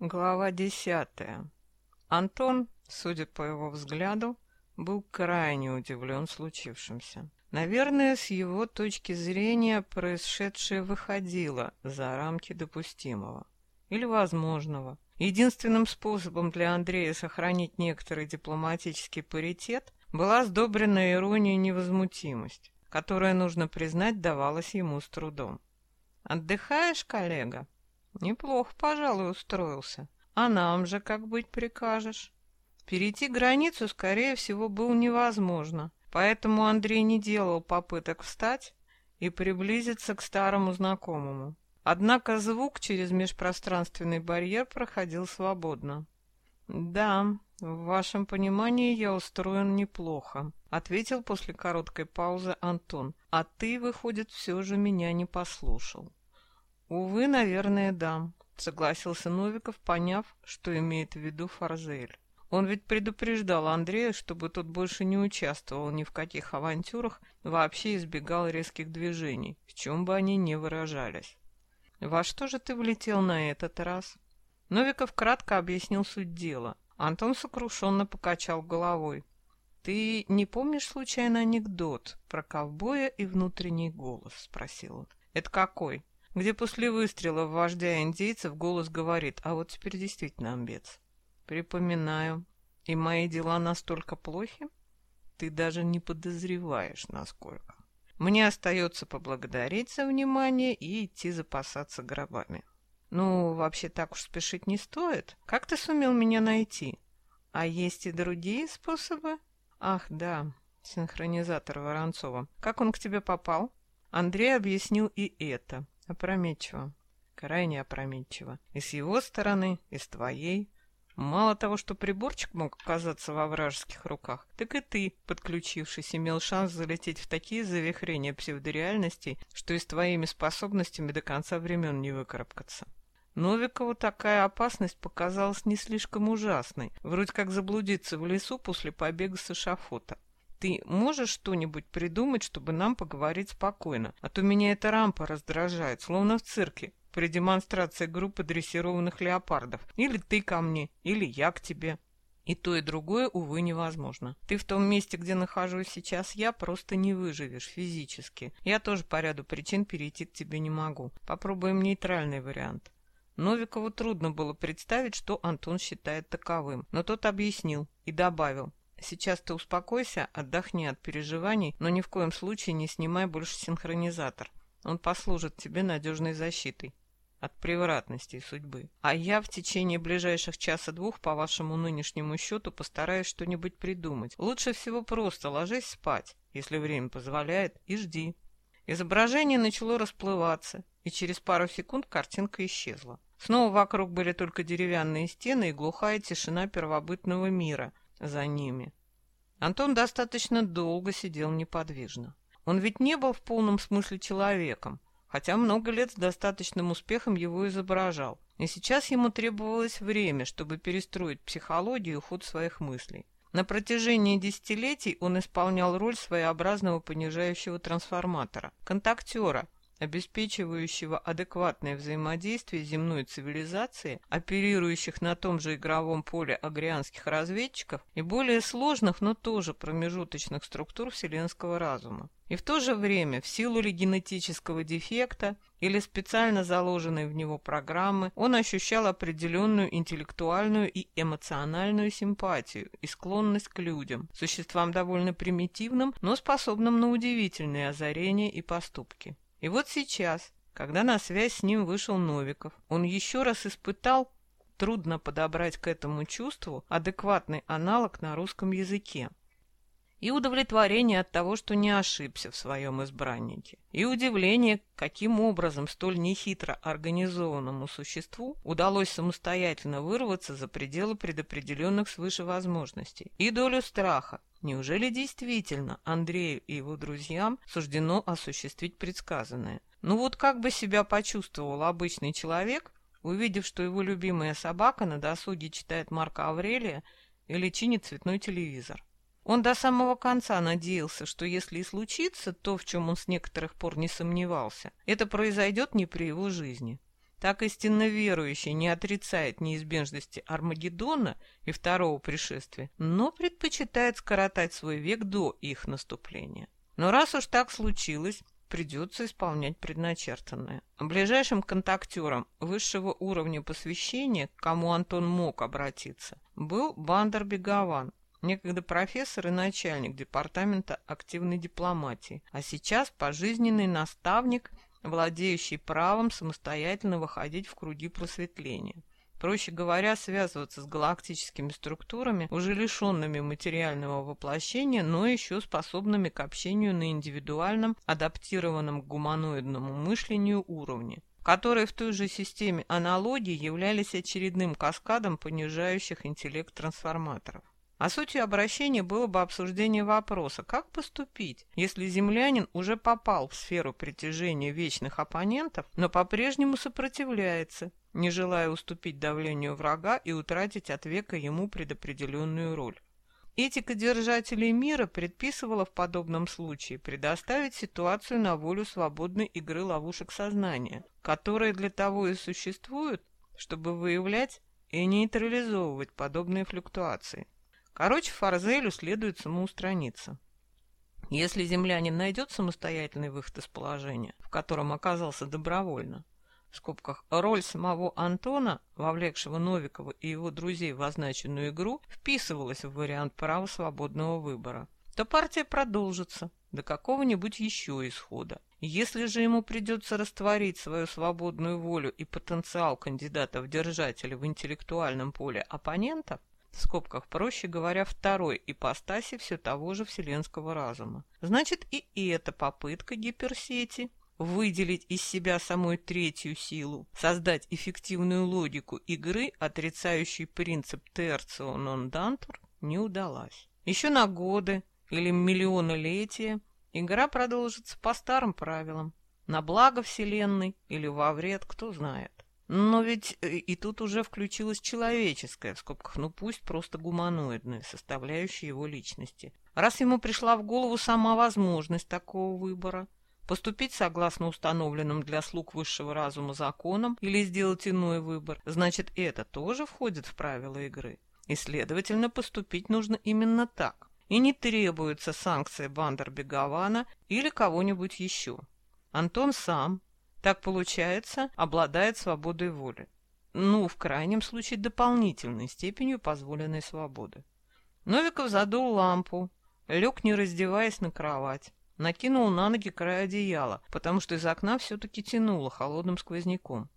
Глава десятая. Антон, судя по его взгляду, был крайне удивлен случившимся. Наверное, с его точки зрения происшедшее выходило за рамки допустимого или возможного. Единственным способом для Андрея сохранить некоторый дипломатический паритет была сдобренная ирония невозмутимость, которая, нужно признать, давалась ему с трудом. «Отдыхаешь, коллега?» Неплохо, пожалуй, устроился. А нам же как быть прикажешь? Перейти границу, скорее всего, было невозможно, поэтому Андрей не делал попыток встать и приблизиться к старому знакомому. Однако звук через межпространственный барьер проходил свободно. «Да, в вашем понимании я устроен неплохо», — ответил после короткой паузы Антон. «А ты, выходит, все же меня не послушал». «Увы, наверное, да», — согласился Новиков, поняв, что имеет в виду Фарзель. Он ведь предупреждал Андрея, чтобы тот больше не участвовал ни в каких авантюрах, вообще избегал резких движений, в чем бы они ни выражались. «Во что же ты влетел на этот раз?» Новиков кратко объяснил суть дела. Антон сокрушенно покачал головой. «Ты не помнишь случайно анекдот про ковбоя и внутренний голос?» — спросил он. «Это какой?» Где после выстрела вождя индейцев голос говорит, а вот теперь действительно амбец. Припоминаю. И мои дела настолько плохи? Ты даже не подозреваешь, насколько. Мне остается поблагодарить за внимание и идти запасаться гробами. Ну, вообще так уж спешить не стоит. Как ты сумел меня найти? А есть и другие способы? Ах, да, синхронизатор Воронцова. Как он к тебе попал? Андрей объяснил и это. Опрометчиво. Крайне опрометчиво. И с его стороны, и с твоей. Мало того, что приборчик мог оказаться во вражеских руках, так и ты, подключившись, имел шанс залететь в такие завихрения псевдореальностей, что и с твоими способностями до конца времен не выкарабкаться. Новикову такая опасность показалась не слишком ужасной, вроде как заблудиться в лесу после побега с эшафота. Ты можешь что-нибудь придумать, чтобы нам поговорить спокойно? А то меня эта рампа раздражает, словно в цирке при демонстрации группы дрессированных леопардов. Или ты ко мне, или я к тебе. И то, и другое, увы, невозможно. Ты в том месте, где нахожусь сейчас я, просто не выживешь физически. Я тоже по ряду причин перейти к тебе не могу. Попробуем нейтральный вариант. Новикову трудно было представить, что Антон считает таковым, но тот объяснил и добавил. Сейчас ты успокойся, отдохни от переживаний, но ни в коем случае не снимай больше синхронизатор. Он послужит тебе надежной защитой от превратности судьбы. А я в течение ближайших часа-двух по вашему нынешнему счету постараюсь что-нибудь придумать. Лучше всего просто ложись спать, если время позволяет, и жди. Изображение начало расплываться, и через пару секунд картинка исчезла. Снова вокруг были только деревянные стены и глухая тишина первобытного мира, за ними. Антон достаточно долго сидел неподвижно. Он ведь не был в полном смысле человеком, хотя много лет с достаточным успехом его изображал. И сейчас ему требовалось время, чтобы перестроить психологию и ход своих мыслей. На протяжении десятилетий он исполнял роль своеобразного понижающего трансформатора, контактера, обеспечивающего адекватное взаимодействие земной цивилизации, оперирующих на том же игровом поле агрианских разведчиков и более сложных, но тоже промежуточных структур вселенского разума. И в то же время, в силу ли генетического дефекта или специально заложенной в него программы, он ощущал определенную интеллектуальную и эмоциональную симпатию и склонность к людям, существам довольно примитивным, но способным на удивительные озарения и поступки. И вот сейчас, когда на связь с ним вышел Новиков, он еще раз испытал, трудно подобрать к этому чувству, адекватный аналог на русском языке. И удовлетворение от того, что не ошибся в своем избраннике. И удивление, каким образом столь нехитро организованному существу удалось самостоятельно вырваться за пределы предопределенных свыше возможностей. И долю страха, Неужели действительно Андрею и его друзьям суждено осуществить предсказанное? Ну вот как бы себя почувствовал обычный человек, увидев, что его любимая собака на досуге читает Марка Аврелия или чинит цветной телевизор? Он до самого конца надеялся, что если и случится то, в чем он с некоторых пор не сомневался, это произойдет не при его жизни. так истинно верующий не отрицает неизбежности Армагеддона и второго пришествия, но предпочитает скоротать свой век до их наступления. Но раз уж так случилось, придется исполнять предначертанное. Ближайшим контактером высшего уровня посвящения, к кому Антон мог обратиться, был Бандер Бегован, некогда профессор и начальник департамента активной дипломатии, а сейчас пожизненный наставник, владеющий правом самостоятельно выходить в круги просветления. Проще говоря, связываться с галактическими структурами, уже лишенными материального воплощения, но еще способными к общению на индивидуальном, адаптированном к гуманоидному мышлению уровне которые в той же системе аналогии являлись очередным каскадом понижающих интеллект трансформаторов. А сутью обращения было бы обсуждение вопроса, как поступить, если землянин уже попал в сферу притяжения вечных оппонентов, но по-прежнему сопротивляется, не желая уступить давлению врага и утратить от века ему предопределенную роль. Этика держателей мира предписывала в подобном случае предоставить ситуацию на волю свободной игры ловушек сознания, которые для того и существуют, чтобы выявлять и нейтрализовывать подобные флюктуации. Короче, Фарзелю следует самоустраниться. Если землянин найдет самостоятельный выход из положения, в котором оказался добровольно, в скобках, роль самого Антона, вовлекшего Новикова и его друзей в означенную игру, вписывалась в вариант права свободного выбора, то партия продолжится до какого-нибудь еще исхода. Если же ему придется растворить свою свободную волю и потенциал кандидатов-держателя в интеллектуальном поле оппонентов, в скобках, проще говоря, второй ипостаси все того же вселенского разума. Значит, и эта попытка гиперсети выделить из себя самую третью силу, создать эффективную логику игры, отрицающий принцип терцио нон дантур, не удалась. Еще на годы или миллионолетия игра продолжится по старым правилам, на благо Вселенной или во вред, кто знает. Но ведь э, и тут уже включилась человеческая, в скобках, ну пусть просто гуманоидная, составляющая его личности. Раз ему пришла в голову сама возможность такого выбора, поступить согласно установленным для слуг высшего разума законам или сделать иной выбор, значит это тоже входит в правила игры. И, следовательно, поступить нужно именно так. И не требуется санкция Бандер-Бегована или кого-нибудь еще. Антон сам, так получается, обладает свободой воли. Ну, в крайнем случае, дополнительной степенью позволенной свободы. Новиков задул лампу, лег, не раздеваясь, на кровать. Накинул на ноги край одеяла, потому что из окна все-таки тянуло холодным сквозняком.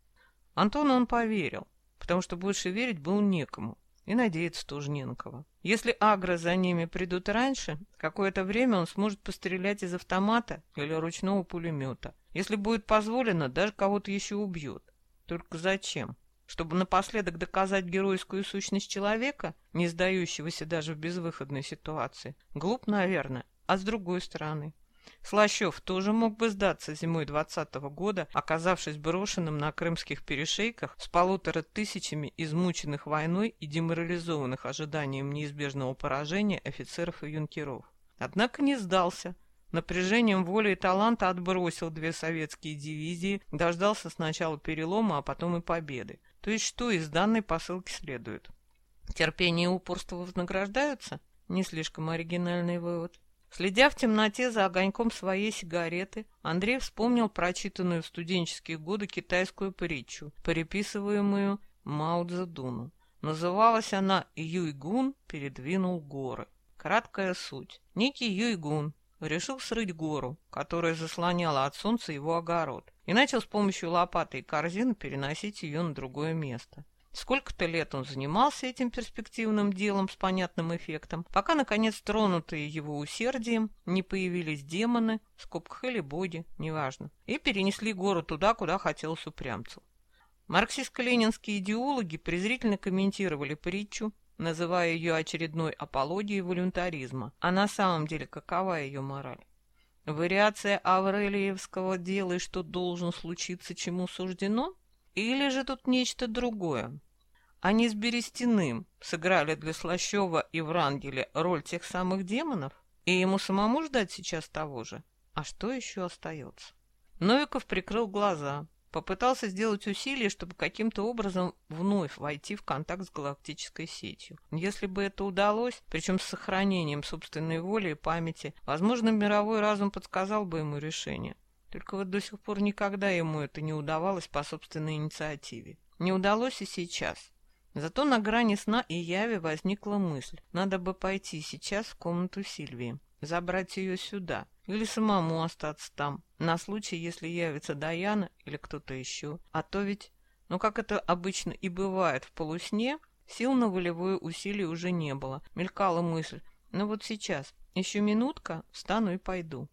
Антону он поверил, потому что больше верить было некому. И надеяться тоже не на кого. Если агро за ними придут раньше, какое-то время он сможет пострелять из автомата или ручного пулемета. Если будет позволено, даже кого-то еще убьет. Только зачем? Чтобы напоследок доказать геройскую сущность человека, не сдающегося даже в безвыходной ситуации? Глуп, наверное. А с другой стороны, Слащев тоже мог бы сдаться зимой двадцатого года, оказавшись брошенным на крымских перешейках с полутора тысячами измученных войной и деморализованных ожиданием неизбежного поражения офицеров и юнкеров. Однако не сдался. Напряжением воли и таланта отбросил две советские дивизии, дождался сначала перелома, а потом и победы. То есть что из данной посылки следует? Терпение и упорство вознаграждаются? Не слишком оригинальный вывод. Следя в темноте за огоньком своей сигареты, Андрей вспомнил прочитанную в студенческие годы китайскую притчу, переписываемую Мао Цзэдуну. Называлась она «Юйгун передвинул горы». Краткая суть. Некий Юйгун решил срыть гору, которая заслоняла от солнца его огород, и начал с помощью лопаты и корзины переносить ее на другое место. Сколько-то лет он занимался этим перспективным делом с понятным эффектом, пока, наконец, тронутые его усердием, не появились демоны, в скобках или боги, неважно, и перенесли гору туда, куда хотелось упрямцу. Марксистско-ленинские идеологи презрительно комментировали притчу, называя ее очередной апологией волюнтаризма. А на самом деле какова ее мораль? Вариация Аврелиевского «делай, что должен случиться, чему суждено»? Или же тут нечто другое? Они с Берестяным сыграли для Слащева и Врангеля роль тех самых демонов? И ему самому ждать сейчас того же? А что еще остается? Новиков прикрыл глаза, попытался сделать усилие, чтобы каким-то образом вновь войти в контакт с галактической сетью. Если бы это удалось, причем с сохранением собственной воли и памяти, возможно, мировой разум подсказал бы ему решение. Только вот до сих пор никогда ему это не удавалось по собственной инициативе. Не удалось и сейчас. Зато на грани сна и яви возникла мысль. Надо бы пойти сейчас в комнату Сильвии, забрать ее сюда или самому остаться там, на случай, если явится Даяна или кто-то еще. А то ведь, ну как это обычно и бывает в полусне, сил на волевое усилие уже не было. Мелькала мысль, ну вот сейчас, еще минутка, встану и пойду.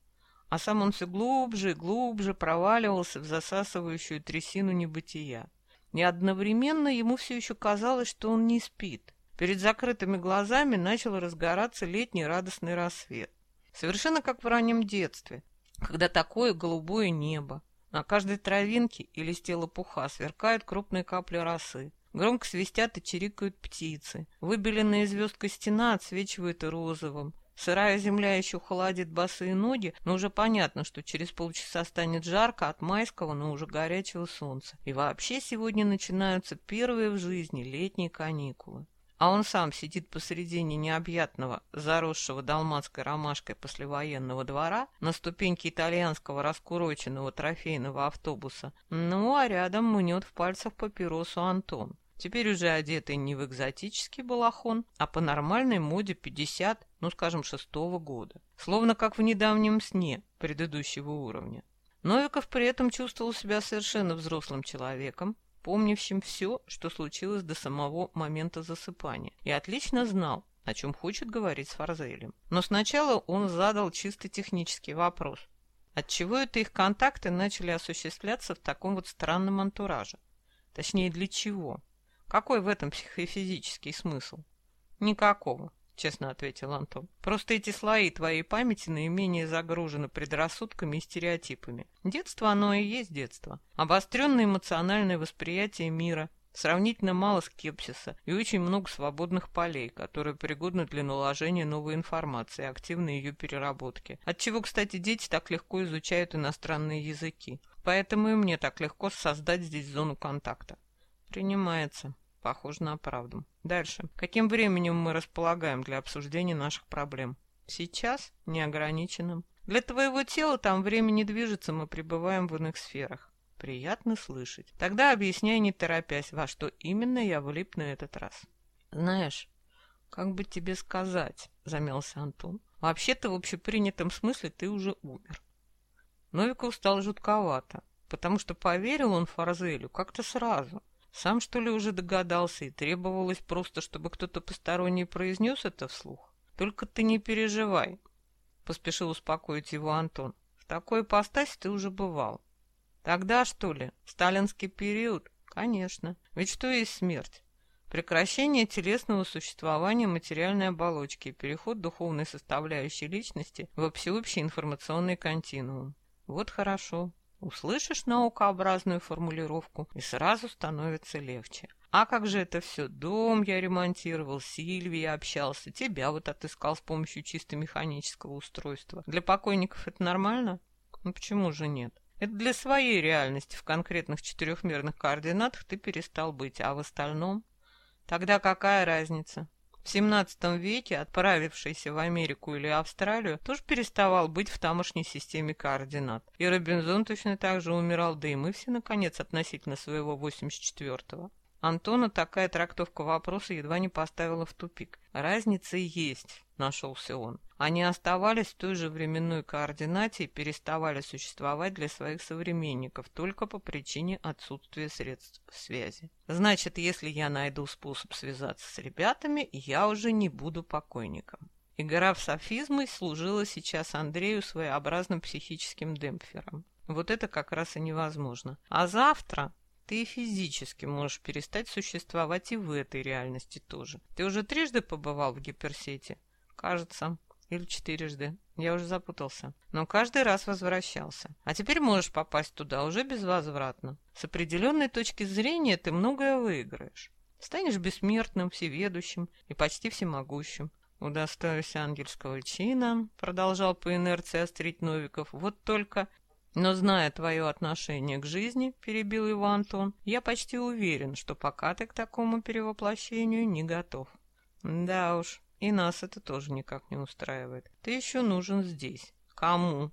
А сам он все глубже и глубже проваливался в засасывающую трясину небытия. И одновременно ему все еще казалось, что он не спит. Перед закрытыми глазами начал разгораться летний радостный рассвет. Совершенно как в раннем детстве, когда такое голубое небо. На каждой травинке и листе лопуха сверкают крупные капли росы. Громко свистят и чирикают птицы. Выбеленная звездка стена отсвечивает розовым. Сырая земля еще холодит босые ноги, но уже понятно, что через полчаса станет жарко от майского, но уже горячего солнца. И вообще сегодня начинаются первые в жизни летние каникулы. А он сам сидит посредине необъятного, заросшего далматской ромашкой послевоенного двора на ступеньке итальянского раскуроченного трофейного автобуса. Ну, а рядом мнет в пальцах папиросу Антон. Теперь уже одетый не в экзотический балахон, а по нормальной моде 50, ну скажем, шестого года. Словно как в недавнем сне предыдущего уровня. Новиков при этом чувствовал себя совершенно взрослым человеком, помнившим все, что случилось до самого момента засыпания, и отлично знал, о чем хочет говорить с Фарзелем. Но сначала он задал чисто технический вопрос. Отчего это их контакты начали осуществляться в таком вот странном антураже? Точнее, для чего? Какой в этом психофизический смысл? Никакого, честно ответил Антон. Просто эти слои твоей памяти наименее загружены предрассудками и стереотипами. Детство оно и есть детство. Обостренное эмоциональное восприятие мира, сравнительно мало скепсиса и очень много свободных полей, которые пригодны для наложения новой информации и активной ее переработки. Отчего, кстати, дети так легко изучают иностранные языки. Поэтому и мне так легко создать здесь зону контакта. Принимается. Похоже на правду. Дальше. Каким временем мы располагаем для обсуждения наших проблем? Сейчас неограниченным. Для твоего тела там время не движется, мы пребываем в иных сферах. Приятно слышать. Тогда объясняй, не торопясь, во что именно я влип на этот раз. Знаешь, как бы тебе сказать, замялся Антон. Вообще-то в общепринятом смысле ты уже умер. Новиков стал жутковато, потому что поверил он Фарзелю как-то сразу. Сам, что ли, уже догадался, и требовалось просто, чтобы кто-то посторонний произнес это вслух? Только ты не переживай, — поспешил успокоить его Антон. В такой ипостаси ты уже бывал. Тогда, что ли, сталинский период? Конечно. Ведь что есть смерть? Прекращение телесного существования материальной оболочки и переход духовной составляющей личности в всеобщий информационный континуум. Вот хорошо. Услышишь наукообразную формулировку, и сразу становится легче. А как же это все? Дом я ремонтировал, Сильвии общался, тебя вот отыскал с помощью чисто механического устройства. Для покойников это нормально? Ну почему же нет? Это для своей реальности в конкретных четырехмерных координатах ты перестал быть, а в остальном? Тогда какая разница? В XVII веке отправившийся в Америку или Австралию тоже переставал быть в тамошней системе координат. И Робинзон точно так же умирал, да и мы все, наконец, относительно своего 84-го. Антона такая трактовка вопроса едва не поставила в тупик. Разница есть, нашелся он. Они оставались в той же временной координате и переставали существовать для своих современников только по причине отсутствия средств связи. Значит, если я найду способ связаться с ребятами, я уже не буду покойником. Игра в софизмы служила сейчас Андрею своеобразным психическим демпфером. Вот это как раз и невозможно. А завтра ты физически можешь перестать существовать и в этой реальности тоже. Ты уже трижды побывал в гиперсети? Кажется. Или четырежды. Я уже запутался. Но каждый раз возвращался. А теперь можешь попасть туда уже безвозвратно. С определенной точки зрения ты многое выиграешь. Станешь бессмертным, всеведущим и почти всемогущим. Удостоюсь ангельского чина, продолжал по инерции острить Новиков. Вот только Но зная твое отношение к жизни, перебил его Антон, я почти уверен, что пока ты к такому перевоплощению не готов. Да уж, и нас это тоже никак не устраивает. Ты еще нужен здесь. Кому?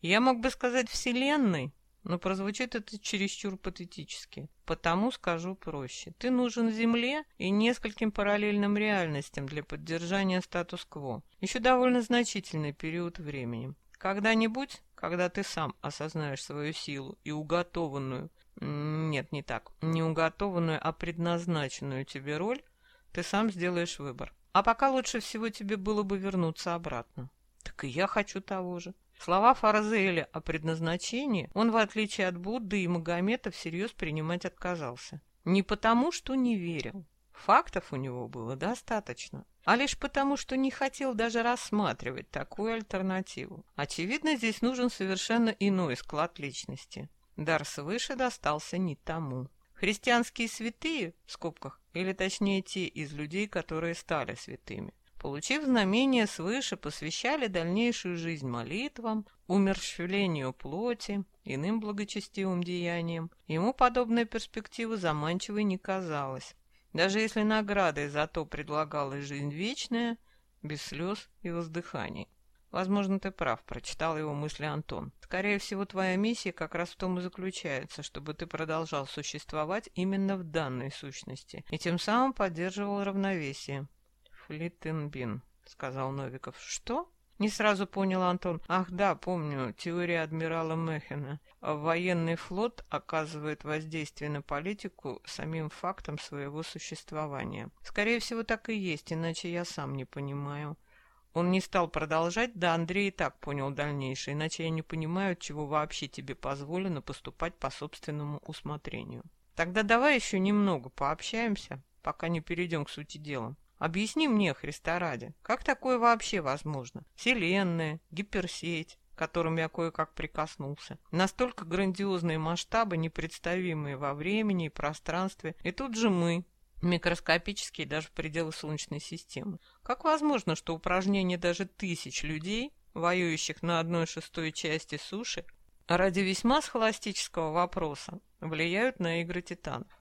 Я мог бы сказать Вселенной, но прозвучит это чересчур патетически. Потому скажу проще. Ты нужен Земле и нескольким параллельным реальностям для поддержания статус-кво. Еще довольно значительный период времени. Когда-нибудь, когда ты сам осознаешь свою силу и уготованную, нет, не так, не уготованную, а предназначенную тебе роль, ты сам сделаешь выбор. А пока лучше всего тебе было бы вернуться обратно. Так и я хочу того же. Слова Фарзеля о предназначении он, в отличие от Будды и Магомета, всерьез принимать отказался. Не потому, что не верил. Фактов у него было достаточно, а лишь потому, что не хотел даже рассматривать такую альтернативу. Очевидно, здесь нужен совершенно иной склад личности. Дар свыше достался не тому. Христианские святые, в скобках, или точнее те из людей, которые стали святыми, получив знамение свыше, посвящали дальнейшую жизнь молитвам, умерщвлению плоти, иным благочестивым деяниям. Ему подобная перспектива заманчивой не казалась, даже если наградой за то предлагалась жизнь вечная, без слез и воздыханий. Возможно, ты прав, прочитал его мысли Антон. Скорее всего, твоя миссия как раз в том и заключается, чтобы ты продолжал существовать именно в данной сущности и тем самым поддерживал равновесие. Флиттенбин, сказал Новиков. Что? Не сразу понял Антон. Ах да, помню, теория адмирала Мехена. Военный флот оказывает воздействие на политику самим фактом своего существования. Скорее всего, так и есть, иначе я сам не понимаю. Он не стал продолжать, да Андрей и так понял дальнейшее, иначе я не понимаю, чего вообще тебе позволено поступать по собственному усмотрению. Тогда давай еще немного пообщаемся, пока не перейдем к сути дела. Объясни мне, Христа ради, как такое вообще возможно? Вселенная, гиперсеть, к которым я кое-как прикоснулся. Настолько грандиозные масштабы, непредставимые во времени и пространстве. И тут же мы, микроскопические даже в пределы Солнечной системы. Как возможно, что упражнения даже тысяч людей, воюющих на одной шестой части суши, ради весьма схоластического вопроса влияют на игры титанов?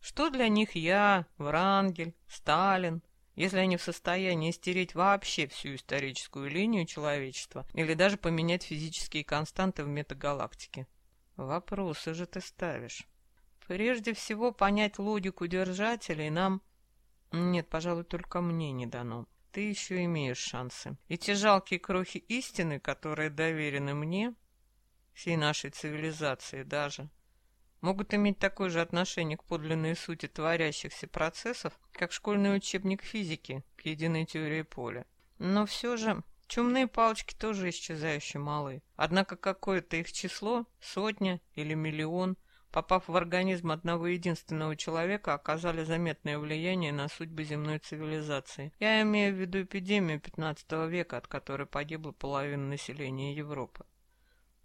Что для них я, Врангель, Сталин, если они в состоянии стереть вообще всю историческую линию человечества или даже поменять физические константы в метагалактике? Вопросы же ты ставишь. Прежде всего понять логику держателей нам... Нет, пожалуй, только мне не дано. Ты еще имеешь шансы. И те жалкие крохи истины, которые доверены мне, всей нашей цивилизации даже, могут иметь такое же отношение к подлинной сути творящихся процессов, как школьный учебник физики к единой теории поля. Но все же чумные палочки тоже исчезающе малы. Однако какое-то их число, сотня или миллион, попав в организм одного единственного человека, оказали заметное влияние на судьбы земной цивилизации. Я имею в виду эпидемию 15 века, от которой погибла половина населения Европы.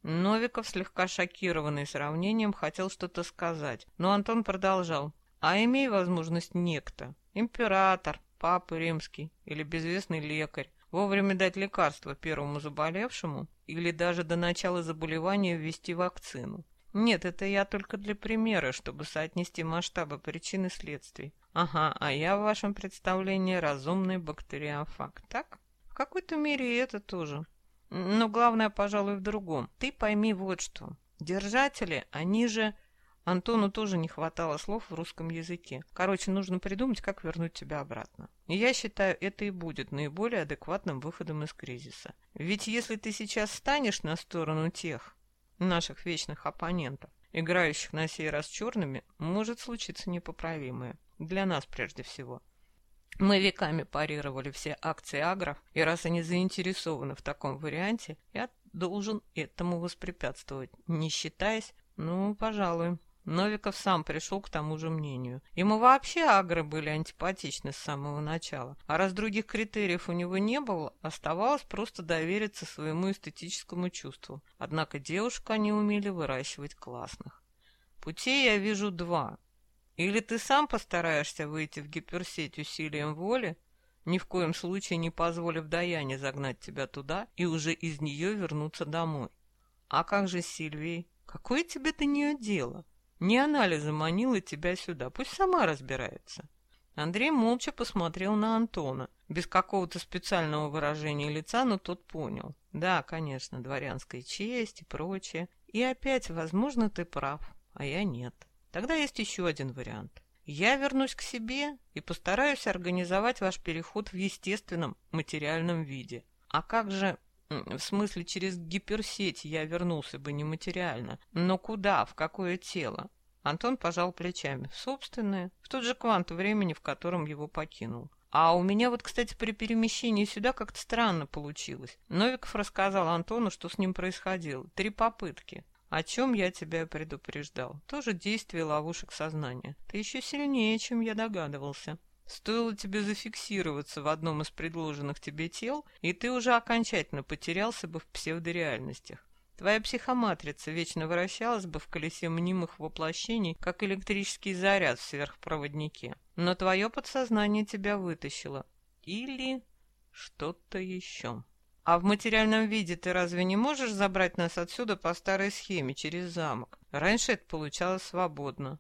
Новиков, слегка шокированный сравнением, хотел что-то сказать, но Антон продолжал. А имей возможность некто, император, папа римский или безвестный лекарь, вовремя дать лекарство первому заболевшему или даже до начала заболевания ввести вакцину. Нет, это я только для примера, чтобы соотнести масштабы причин и следствий. Ага, а я в вашем представлении разумный бактериофаг, так? В какой-то мере и это тоже. Но главное, пожалуй, в другом. Ты пойми вот что. Держатели, они же... Антону тоже не хватало слов в русском языке. Короче, нужно придумать, как вернуть тебя обратно. И я считаю, это и будет наиболее адекватным выходом из кризиса. Ведь если ты сейчас станешь на сторону тех, наших вечных оппонентов, играющих на сей раз черными, может случиться непоправимое. Для нас прежде всего. Мы веками парировали все акции агров, и раз они заинтересованы в таком варианте, я должен этому воспрепятствовать, не считаясь, ну, пожалуй, Новиков сам пришел к тому же мнению. Ему вообще агры были антипатичны с самого начала. А раз других критериев у него не было, оставалось просто довериться своему эстетическому чувству. Однако девушку они умели выращивать классных. Путей я вижу два. Или ты сам постараешься выйти в гиперсеть усилием воли, ни в коем случае не позволив Даяне загнать тебя туда и уже из нее вернуться домой. А как же Сильвии? Какое тебе до нее дело? Не анализы манила тебя сюда, пусть сама разбирается. Андрей молча посмотрел на Антона, без какого-то специального выражения лица, но тот понял. Да, конечно, дворянская честь и прочее. И опять, возможно, ты прав, а я нет. Тогда есть еще один вариант. Я вернусь к себе и постараюсь организовать ваш переход в естественном материальном виде. А как же... В смысле, через гиперсеть я вернулся бы нематериально. Но куда, в какое тело? Антон пожал плечами. Собственное, в тот же квант времени, в котором его покинул. А у меня вот, кстати, при перемещении сюда как-то странно получилось. Новиков рассказал Антону, что с ним происходило. Три попытки. О чем я тебя предупреждал. Тоже действие ловушек сознания. Ты еще сильнее, чем я догадывался. Стоило тебе зафиксироваться в одном из предложенных тебе тел, и ты уже окончательно потерялся бы в псевдореальностях. Твоя психоматрица вечно вращалась бы в колесе мнимых воплощений, как электрический заряд в сверхпроводнике. Но твое подсознание тебя вытащило. Или что-то еще. А в материальном виде ты разве не можешь забрать нас отсюда по старой схеме, через замок? Раньше это получалось свободно.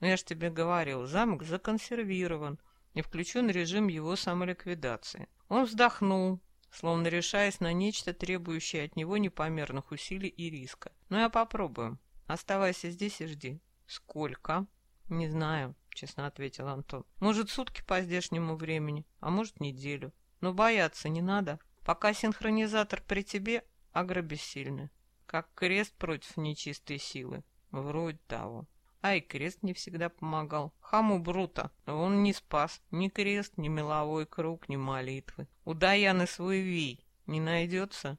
Но я же тебе говорил, замок законсервирован и включен режим его самоликвидации. Он вздохнул, словно решаясь на нечто, требующее от него непомерных усилий и риска. Ну я попробую. Оставайся здесь и жди. Сколько? Не знаю, честно ответил Антон. Может, сутки по здешнему времени, а может, неделю. Но бояться не надо. Пока синхронизатор при тебе, агро бессильны. Как крест против нечистой силы. Вроде того. А и крест не всегда помогал. Хаму Брута он не спас ни крест, ни меловой круг, ни молитвы. У Даяны свой вий не найдется?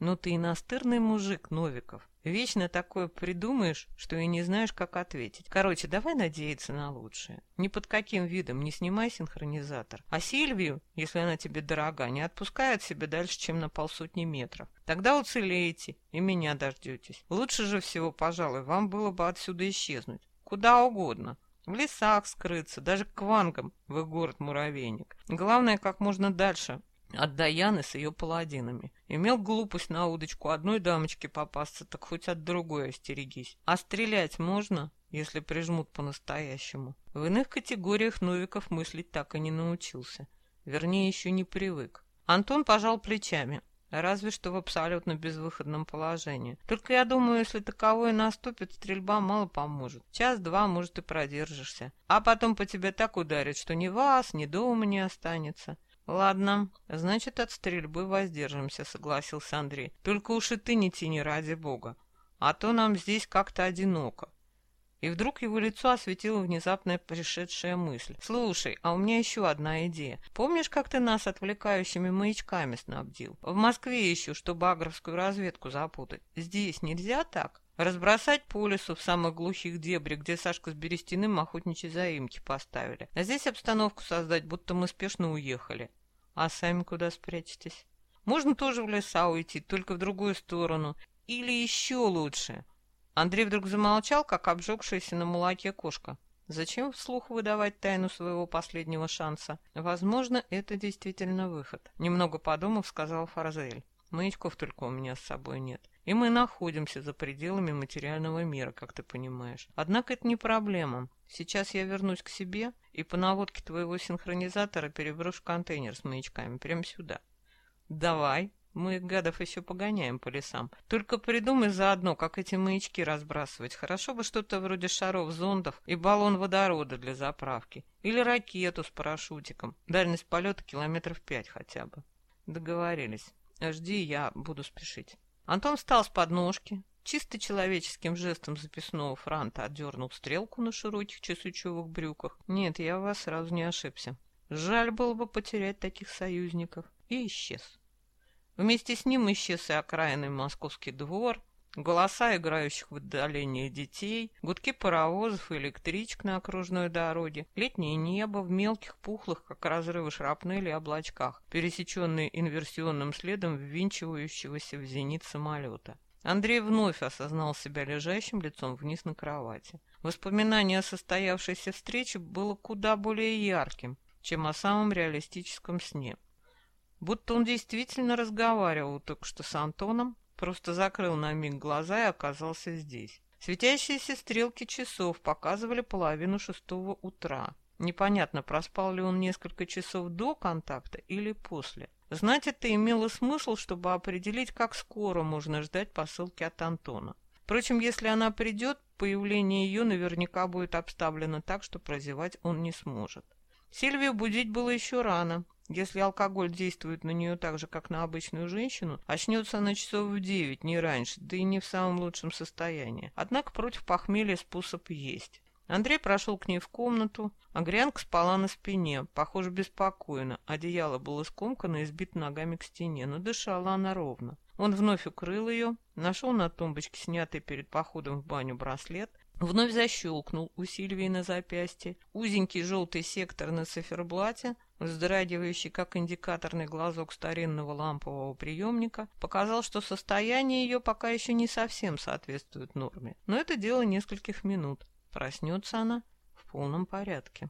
Ну ты и настырный мужик, Новиков. Вечно такое придумаешь, что и не знаешь, как ответить. Короче, давай надеяться на лучшее. Ни под каким видом не снимай синхронизатор. А Сильвию, если она тебе дорога, не отпускай от себя дальше, чем на полсотни метров. Тогда уцелеете и меня дождетесь. Лучше же всего, пожалуй, вам было бы отсюда исчезнуть. Куда угодно. В лесах скрыться, даже к вангам в их город-муравейник. Главное, как можно дальше от Даяны с ее паладинами. Имел глупость на удочку одной дамочке попасться, так хоть от другой остерегись. А стрелять можно, если прижмут по-настоящему. В иных категориях Новиков мыслить так и не научился. Вернее, еще не привык. Антон пожал плечами. Разве что в абсолютно безвыходном положении. Только я думаю, если таковое наступит, стрельба мало поможет. Час-два, может, и продержишься. А потом по тебе так ударят, что ни вас, ни дома не останется. «Ладно, значит, от стрельбы воздержимся», — согласился Андрей. «Только уж и ты не тяни ради бога, а то нам здесь как-то одиноко». И вдруг его лицо осветила внезапная пришедшая мысль. «Слушай, а у меня еще одна идея. Помнишь, как ты нас отвлекающими маячками снабдил? В Москве еще, чтобы агровскую разведку запутать. Здесь нельзя так?» Разбросать по лесу в самых глухих дебрях, где Сашка с Берестяным охотничьи заимки поставили. А здесь обстановку создать, будто мы спешно уехали. А сами куда спрячетесь? Можно тоже в леса уйти, только в другую сторону. Или еще лучше. Андрей вдруг замолчал, как обжегшаяся на молоке кошка. Зачем вслух выдавать тайну своего последнего шанса? Возможно, это действительно выход. Немного подумав, сказал Фарзель. Маячков только у меня с собой нет. И мы находимся за пределами материального мира, как ты понимаешь. Однако это не проблема. Сейчас я вернусь к себе и по наводке твоего синхронизатора переброшу контейнер с маячками прямо сюда. Давай, мы гадов еще погоняем по лесам. Только придумай заодно, как эти маячки разбрасывать. Хорошо бы что-то вроде шаров, зондов и баллон водорода для заправки. Или ракету с парашютиком. Дальность полета километров пять хотя бы. Договорились. Жди, я буду спешить. Антон встал с подножки, чисто человеческим жестом записного франта отдернул стрелку на широких чесучевых брюках. Нет, я вас сразу не ошибся. Жаль было бы потерять таких союзников. И исчез. Вместе с ним исчез и окраинный московский двор, Голоса играющих в отдалении детей, гудки паровозов и электричек на окружной дороге, летнее небо в мелких, пухлых, как разрывы шрапнели, облачках, пересеченные инверсионным следом ввинчивающегося в зенит самолета. Андрей вновь осознал себя лежащим лицом вниз на кровати. Воспоминание о состоявшейся встрече было куда более ярким, чем о самом реалистическом сне. Будто он действительно разговаривал только что с Антоном, просто закрыл на миг глаза и оказался здесь. Светящиеся стрелки часов показывали половину шестого утра. Непонятно, проспал ли он несколько часов до контакта или после. Знать это имело смысл, чтобы определить, как скоро можно ждать посылки от Антона. Впрочем, если она придет, появление ее наверняка будет обставлено так, что прозевать он не сможет. Сильвию будить было еще рано. Если алкоголь действует на нее так же, как на обычную женщину, очнется она часов в девять, не раньше, да и не в самом лучшем состоянии. Однако против похмелья способ есть. Андрей прошел к ней в комнату. Агрянка спала на спине, похоже, беспокойно. Одеяло было скомкано и сбито ногами к стене, но дышала она ровно. Он вновь укрыл ее, нашел на тумбочке снятый перед походом в баню браслет, вновь защелкнул у Сильвии на запястье. Узенький желтый сектор на циферблате, вздрагивающий как индикаторный глазок старинного лампового приемника, показал, что состояние ее пока еще не совсем соответствует норме. Но это дело нескольких минут. Проснется она в полном порядке.